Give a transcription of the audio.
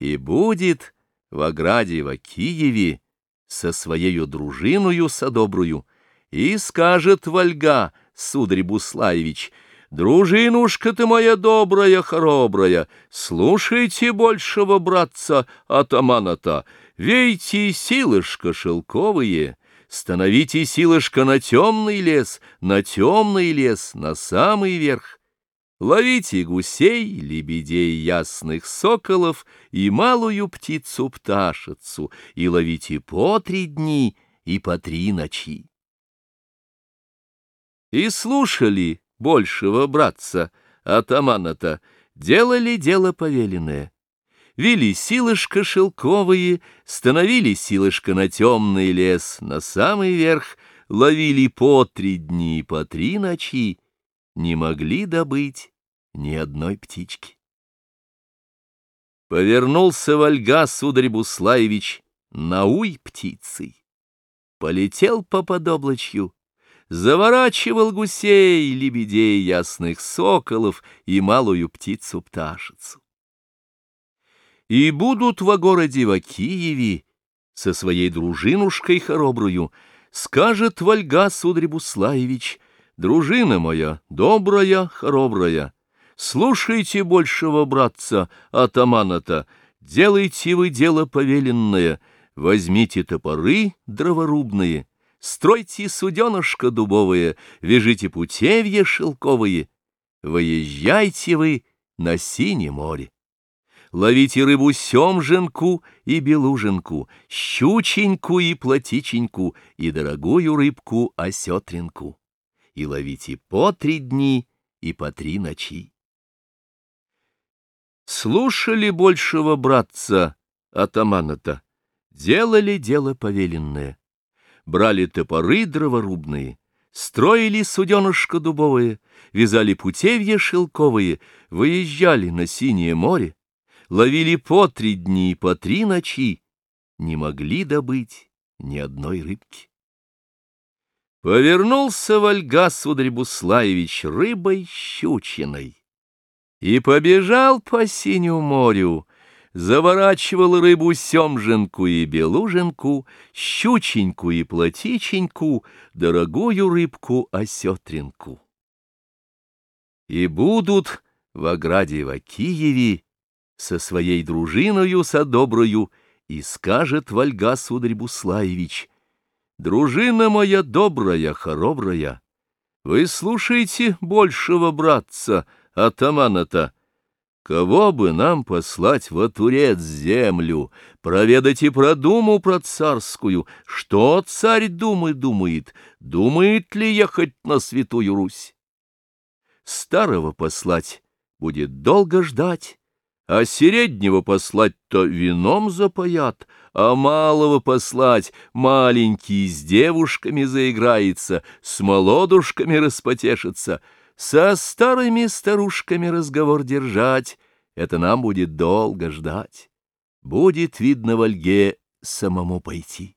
И будет в ограде в Киеве со своею дружиною содобрую, и скажет Вольга, сударь Буслаевич, «Дружинушка ты моя добрая, хоробрая, слушайте большего братца атамана-то, вейте силышко шелковые, становите силышко на темный лес, на темный лес, на самый верх». Ловите гусей, лебедей, ясных соколов и малую птицу-пташицу, и ловите по три дни и по три ночи. И слушали большего братца, атамана-то, делали дело повеленное. Вели силышко шелковые, становили силышко на темный лес, на самый верх, ловили по три дни и по три ночи, не могли добыть ни одной птички. Повернулся Вольга, сударь Буслаевич, науй птицей. Полетел по подоблачью, заворачивал гусей, лебедей, ясных соколов и малую птицу-пташицу. И будут во городе во Киеве со своей дружинушкой хоробрую, скажет Вольга, сударь Буслаевич, дружина моя, добрая, хоробрая, Слушайте большего братца, атамана-то, делайте вы дело повеленное, возьмите топоры дроворубные, стройте суденышко дубовое, вяжите путевья шелковые, выезжайте вы на синее море. Ловите рыбу семженку и белуженку, щученьку и плотиченьку, и дорогую рыбку осетринку. И ловите по три дни и по три ночи. Слушали большего братца атамана-то, делали дело повеленное. Брали топоры дроворубные, строили суденышко дубовое, вязали путевья шелковые, выезжали на синее море, ловили по три дни и по три ночи, не могли добыть ни одной рыбки. Повернулся Вольга, сударь Буслаевич, рыбой щучиной и побежал по синему морю, заворачивал рыбу семженку и белуженку, щученьку и плотиченьку, дорогую рыбку осетринку. И будут в ограде в Киеве со своей дружиною содоброю, и скажет Вольга, сударь Буслаевич, «Дружина моя добрая, хоробрая, вы слушайте большего братца, — атамана-то? Кого бы нам послать во турец землю, проведать и про думу про царскую, что царь думы думает, думает ли ехать на святую Русь? Старого послать будет долго ждать, а среднего послать-то вином запоят, а малого послать маленький с девушками заиграется, с молодушками распотешится — со старыми старушками разговор держать, это нам будет долго ждать. Будет, видно, в Ольге самому пойти.